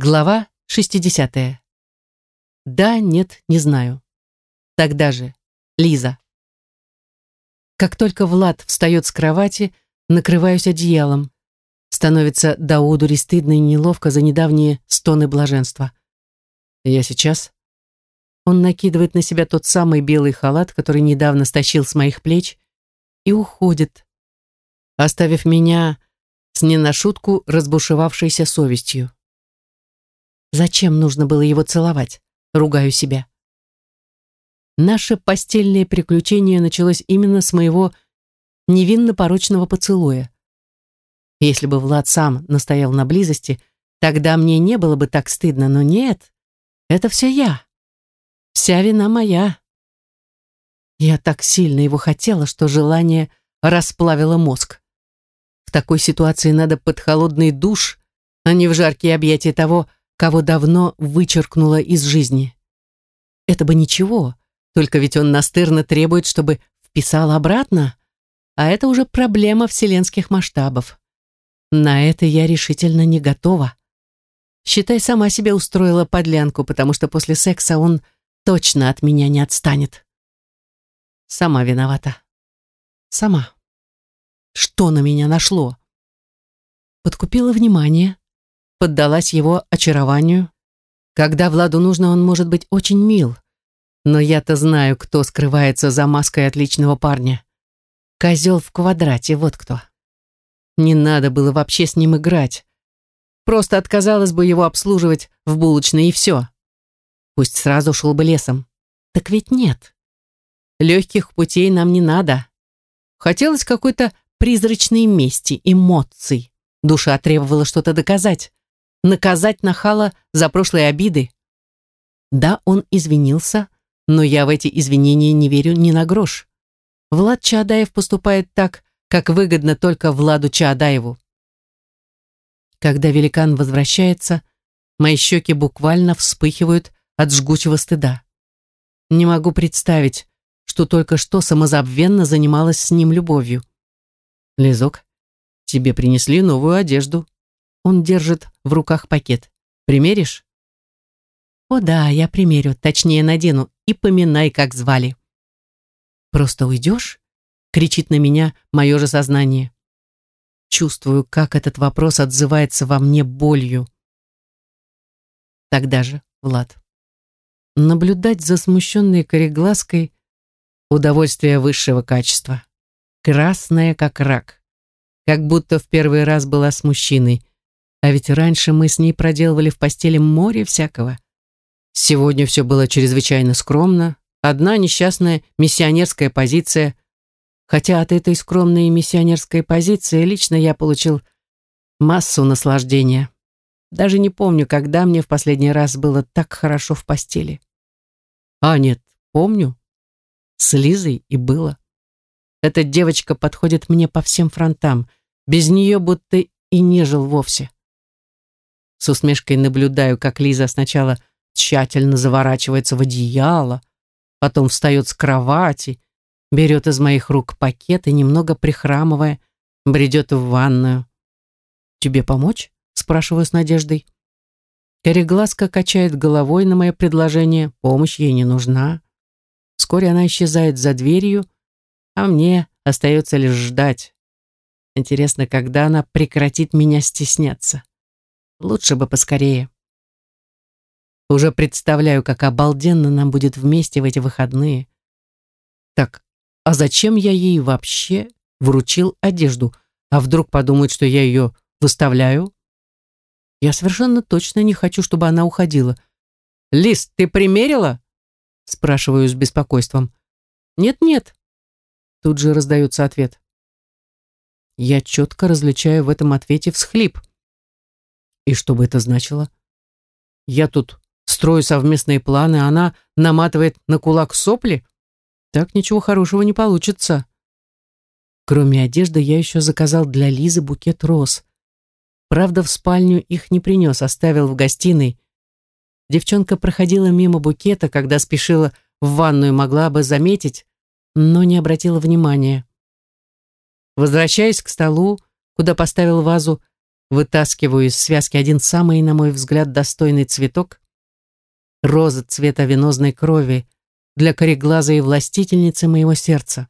Глава 60. Да, нет, не знаю. Тогда же. Лиза. Как только Влад встает с кровати, накрываюсь одеялом. Становится до удури стыдно и неловко за недавние стоны блаженства. Я сейчас. Он накидывает на себя тот самый белый халат, который недавно стащил с моих плеч, и уходит, оставив меня с не на шутку разбушевавшейся совестью. Зачем нужно было его целовать? Ругаю себя. Наше постельное приключение началось именно с моего невинно-порочного поцелуя. Если бы Влад сам настоял на близости, тогда мне не было бы так стыдно, но нет, это все я. Вся вина моя. Я так сильно его хотела, что желание расплавило мозг. В такой ситуации надо под холодный душ, а не в жаркие объятия того, кого давно вычеркнула из жизни. Это бы ничего, только ведь он настырно требует, чтобы вписал обратно, а это уже проблема вселенских масштабов. На это я решительно не готова. Считай, сама себе устроила подлянку, потому что после секса он точно от меня не отстанет. Сама виновата. Сама что на меня нашло. Подкупила внимание, поддалась его очарованию. Когда Владу нужно, он может быть очень мил. Но я-то знаю, кто скрывается за маской отличного парня. Козел в квадрате, вот кто. Не надо было вообще с ним играть. Просто отказалась бы его обслуживать в булочной и все. Пусть сразу шел бы лесом. Так ведь нет. Легких путей нам не надо. Хотелось какой-то призрачной мести, эмоций. Душа требовала что-то доказать, наказать нахала за прошлые обиды. Да, он извинился, но я в эти извинения не верю ни на грош. Влад Чаадаев поступает так, как выгодно только Владу Чаадаеву. Когда великан возвращается, мои щеки буквально вспыхивают от жгучего стыда. Не могу представить, что только что самозабвенно занималась с ним любовью. Лизок, тебе принесли новую одежду. Он держит в руках пакет. Примеришь? О да, я примерю, точнее надену, и поминай, как звали. Просто уйдешь? Кричит на меня мое же сознание. Чувствую, как этот вопрос отзывается во мне болью. Тогда же, Влад. Наблюдать за смущенной кореглазкой — удовольствие высшего качества красная как рак. Как будто в первый раз была с мужчиной. А ведь раньше мы с ней проделывали в постели море всякого. Сегодня все было чрезвычайно скромно. Одна несчастная миссионерская позиция. Хотя от этой скромной миссионерской позиции лично я получил массу наслаждения. Даже не помню, когда мне в последний раз было так хорошо в постели. А, нет, помню. С Лизой и было. Эта девочка подходит мне по всем фронтам. Без нее будто и не жил вовсе. С усмешкой наблюдаю, как Лиза сначала тщательно заворачивается в одеяло, потом встает с кровати, берет из моих рук пакет и, немного прихрамывая, бредет в ванную. «Тебе помочь?» — спрашиваю с надеждой. Кореглазка качает головой на мое предложение, помощь ей не нужна. Вскоре она исчезает за дверью, а мне остается лишь ждать. Интересно, когда она прекратит меня стесняться. Лучше бы поскорее. Уже представляю, как обалденно нам будет вместе в эти выходные. Так, а зачем я ей вообще вручил одежду? А вдруг подумает, что я ее выставляю? Я совершенно точно не хочу, чтобы она уходила. «Лиз, ты примерила?» Спрашиваю с беспокойством. «Нет-нет», Тут же раздается ответ. Я четко различаю в этом ответе всхлип. И что бы это значило? Я тут строю совместные планы, а она наматывает на кулак сопли? Так ничего хорошего не получится. Кроме одежды, я еще заказал для Лизы букет роз. Правда, в спальню их не принес, оставил в гостиной. Девчонка проходила мимо букета, когда спешила в ванную, могла бы заметить, но не обратила внимания. Возвращаясь к столу, куда поставил вазу, вытаскиваю из связки один самый, на мой взгляд, достойный цветок. Роза цвета венозной крови для кореглазой властительницы моего сердца.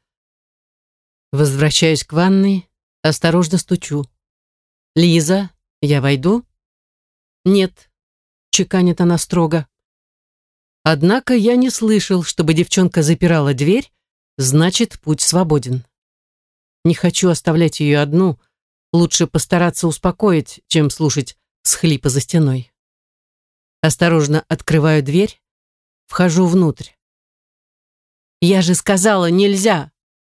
Возвращаюсь к ванной, осторожно стучу. «Лиза, я войду?» «Нет», — чеканит она строго. Однако я не слышал, чтобы девчонка запирала дверь, значит, путь свободен. Не хочу оставлять ее одну, лучше постараться успокоить, чем слушать схлипы за стеной. Осторожно открываю дверь, вхожу внутрь. «Я же сказала, нельзя!»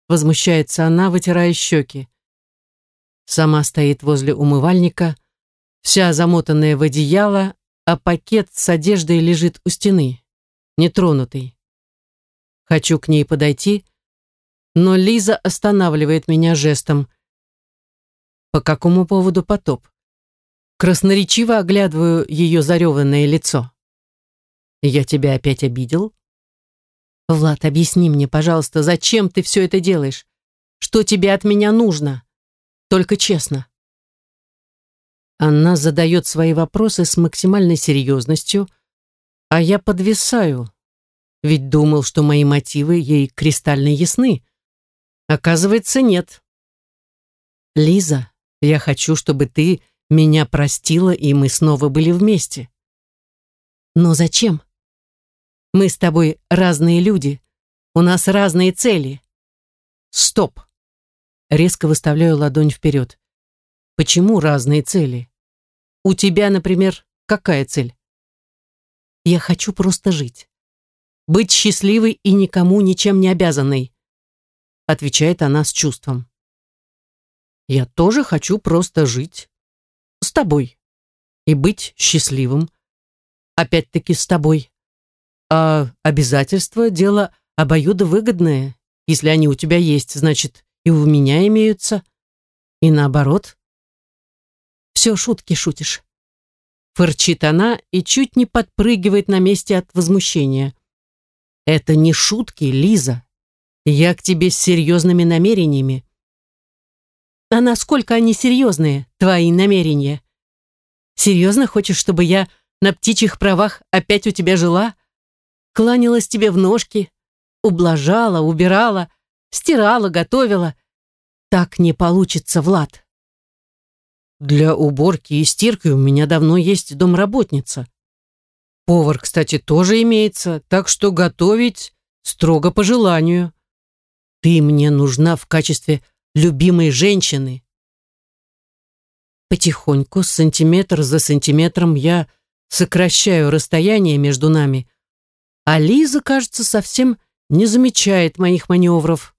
возмущается она, вытирая щеки. Сама стоит возле умывальника, вся замотанная в одеяло, а пакет с одеждой лежит у стены, нетронутый. Хочу к ней подойти, но Лиза останавливает меня жестом. По какому поводу потоп? Красноречиво оглядываю ее зареванное лицо. «Я тебя опять обидел?» «Влад, объясни мне, пожалуйста, зачем ты все это делаешь? Что тебе от меня нужно? Только честно». Она задает свои вопросы с максимальной серьезностью, а я подвисаю, ведь думал, что мои мотивы ей кристально ясны. Оказывается, нет. «Лиза, я хочу, чтобы ты меня простила, и мы снова были вместе». «Но зачем?» Мы с тобой разные люди. У нас разные цели. Стоп. Резко выставляю ладонь вперед. Почему разные цели? У тебя, например, какая цель? Я хочу просто жить. Быть счастливой и никому ничем не обязанной. Отвечает она с чувством. Я тоже хочу просто жить. С тобой. И быть счастливым. Опять-таки с тобой. А обязательства – дело обоюдовыгодное. Если они у тебя есть, значит, и у меня имеются. И наоборот. Все шутки шутишь. Фырчит она и чуть не подпрыгивает на месте от возмущения. Это не шутки, Лиза. Я к тебе с серьезными намерениями. А насколько они серьезные, твои намерения? Серьезно хочешь, чтобы я на птичьих правах опять у тебя жила? кланялась тебе в ножки, ублажала, убирала, стирала, готовила. Так не получится, Влад. Для уборки и стирки у меня давно есть домработница. Повар, кстати, тоже имеется, так что готовить строго по желанию. Ты мне нужна в качестве любимой женщины. Потихоньку, сантиметр за сантиметром, я сокращаю расстояние между нами, а Лиза, кажется, совсем не замечает моих маневров.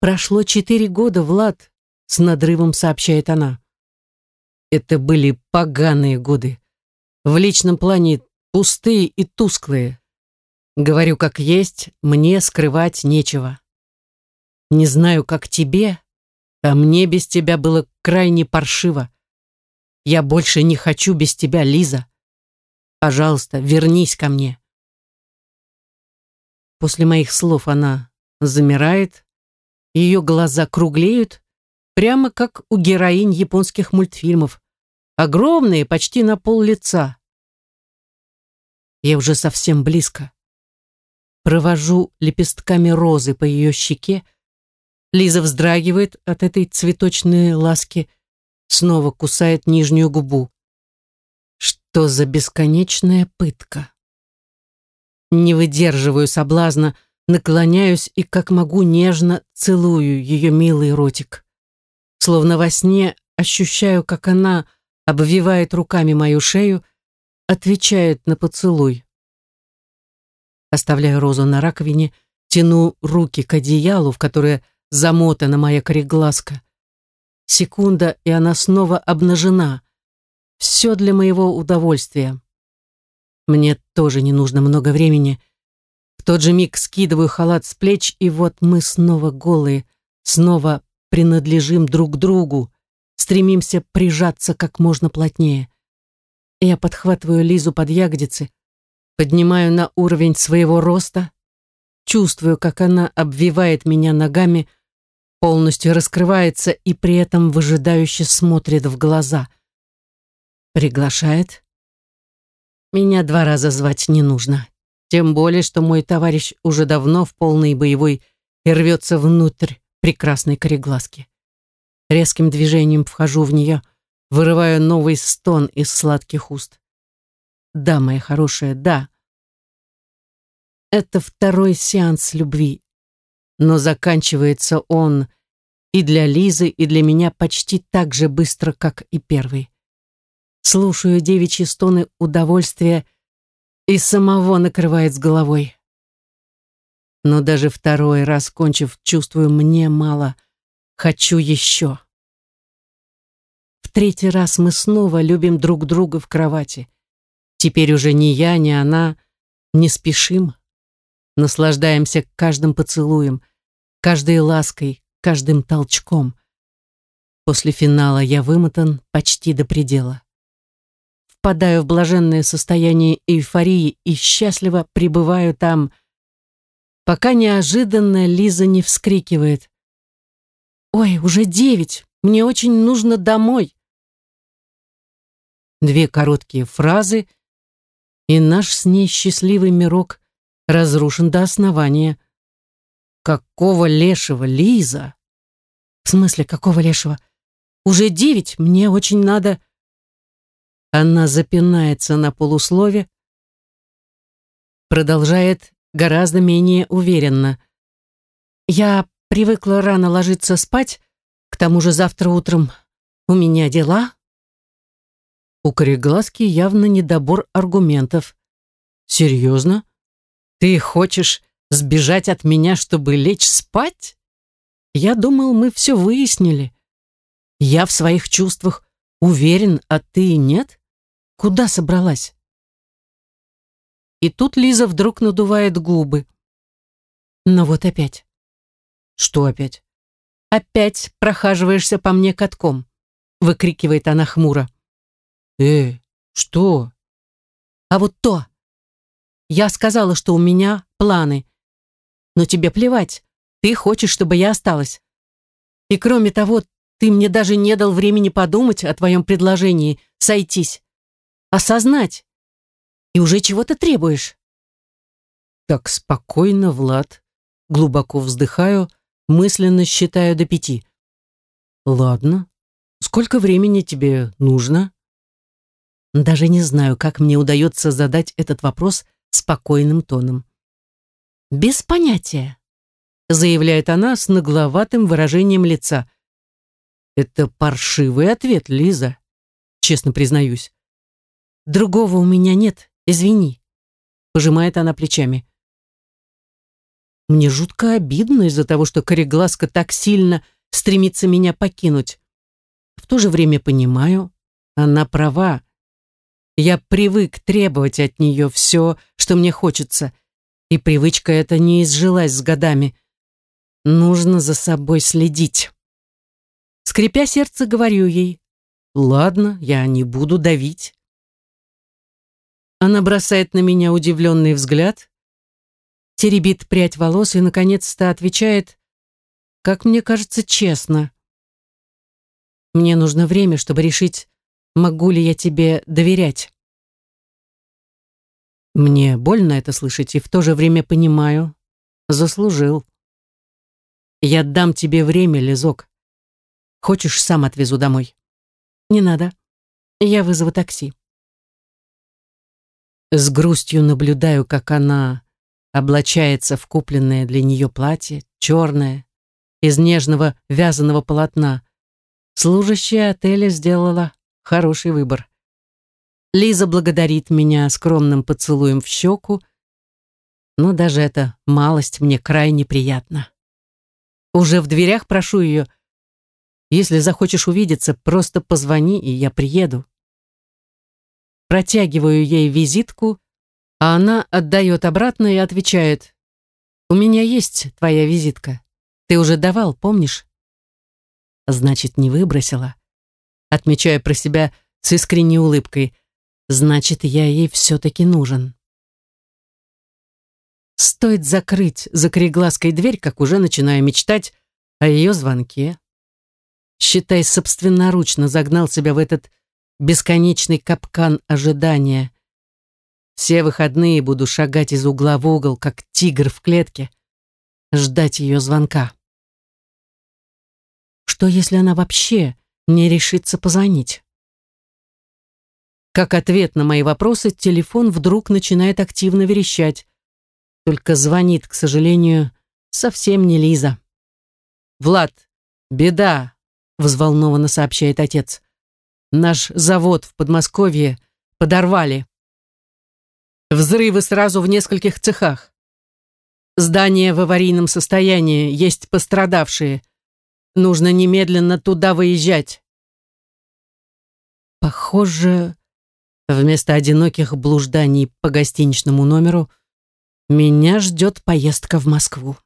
«Прошло четыре года, Влад», — с надрывом сообщает она. Это были поганые годы. В личном плане пустые и тусклые. Говорю, как есть, мне скрывать нечего. Не знаю, как тебе, а мне без тебя было крайне паршиво. Я больше не хочу без тебя, Лиза. Пожалуйста, вернись ко мне. После моих слов она замирает, ее глаза круглеют, прямо как у героинь японских мультфильмов, огромные, почти на пол лица. Я уже совсем близко. Провожу лепестками розы по ее щеке. Лиза вздрагивает от этой цветочной ласки, снова кусает нижнюю губу. Что за бесконечная пытка? Не выдерживаю соблазна, наклоняюсь и, как могу, нежно целую ее милый ротик. Словно во сне ощущаю, как она обвивает руками мою шею, отвечает на поцелуй. Оставляю розу на раковине, тяну руки к одеялу, в которое замотана моя кореглазка. Секунда, и она снова обнажена. Все для моего удовольствия. Мне тоже не нужно много времени. В тот же миг скидываю халат с плеч, и вот мы снова голые, снова принадлежим друг другу, стремимся прижаться как можно плотнее. Я подхватываю Лизу под ягодицы, поднимаю на уровень своего роста, чувствую, как она обвивает меня ногами, полностью раскрывается и при этом выжидающе смотрит в глаза, Приглашает. Меня два раза звать не нужно. Тем более, что мой товарищ уже давно в полной боевой и рвется внутрь прекрасной корегласки. Резким движением вхожу в нее, вырываю новый стон из сладких уст. Да, моя хорошая, да. Это второй сеанс любви. Но заканчивается он и для Лизы, и для меня почти так же быстро, как и первый. Слушаю девичьи стоны удовольствия и самого накрывает с головой. Но даже второй раз, кончив, чувствую, мне мало. Хочу еще. В третий раз мы снова любим друг друга в кровати. Теперь уже ни я, ни она не спешим. Наслаждаемся каждым поцелуем, каждой лаской, каждым толчком. После финала я вымотан почти до предела впадаю в блаженное состояние эйфории и счастливо пребываю там, пока неожиданно Лиза не вскрикивает. «Ой, уже девять, мне очень нужно домой!» Две короткие фразы, и наш с ней счастливый мирок разрушен до основания. «Какого лешего, Лиза?» «В смысле, какого лешего? Уже девять, мне очень надо...» Она запинается на полуслове, продолжает гораздо менее уверенно. «Я привыкла рано ложиться спать, к тому же завтра утром у меня дела». У Корегласки явно недобор аргументов. «Серьезно? Ты хочешь сбежать от меня, чтобы лечь спать? Я думал, мы все выяснили. Я в своих чувствах уверен, а ты нет?» Куда собралась? И тут Лиза вдруг надувает губы. Но вот опять. Что опять? Опять прохаживаешься по мне катком, выкрикивает она хмуро. Э, что? А вот то. Я сказала, что у меня планы. Но тебе плевать. Ты хочешь, чтобы я осталась. И кроме того, ты мне даже не дал времени подумать о твоем предложении сойтись осознать. И уже чего-то требуешь. Так спокойно, Влад. Глубоко вздыхаю, мысленно считаю до пяти. Ладно. Сколько времени тебе нужно? Даже не знаю, как мне удается задать этот вопрос спокойным тоном. Без понятия, заявляет она с нагловатым выражением лица. Это паршивый ответ, Лиза, честно признаюсь. Другого у меня нет, извини. Пожимает она плечами. Мне жутко обидно из-за того, что Корегласка так сильно стремится меня покинуть. В то же время понимаю, она права. Я привык требовать от нее все, что мне хочется, и привычка эта не изжилась с годами. Нужно за собой следить. Скрипя сердце, говорю ей, «Ладно, я не буду давить. Она бросает на меня удивленный взгляд, теребит прядь волос и, наконец-то, отвечает, как мне кажется, честно. Мне нужно время, чтобы решить, могу ли я тебе доверять. Мне больно это слышать, и в то же время понимаю, заслужил. Я дам тебе время, Лизок. Хочешь, сам отвезу домой? Не надо. Я вызову такси. С грустью наблюдаю, как она облачается в купленное для нее платье, черное, из нежного вязаного полотна. Служащая отеля сделала хороший выбор. Лиза благодарит меня скромным поцелуем в щеку, но даже эта малость мне крайне приятна. Уже в дверях прошу ее, если захочешь увидеться, просто позвони, и я приеду. Протягиваю ей визитку, а она отдает обратно и отвечает. «У меня есть твоя визитка. Ты уже давал, помнишь?» «Значит, не выбросила». Отмечаю про себя с искренней улыбкой. «Значит, я ей все-таки нужен». Стоит закрыть за кореглазкой дверь, как уже начинаю мечтать о ее звонке. Считай, собственноручно загнал себя в этот бесконечный капкан ожидания. Все выходные буду шагать из угла в угол, как тигр в клетке, ждать ее звонка. Что, если она вообще не решится позвонить? Как ответ на мои вопросы, телефон вдруг начинает активно верещать. Только звонит, к сожалению, совсем не Лиза. «Влад, беда!» — взволнованно сообщает отец. «Наш завод в Подмосковье подорвали. Взрывы сразу в нескольких цехах. Здание в аварийном состоянии, есть пострадавшие. Нужно немедленно туда выезжать». Похоже, вместо одиноких блужданий по гостиничному номеру меня ждет поездка в Москву.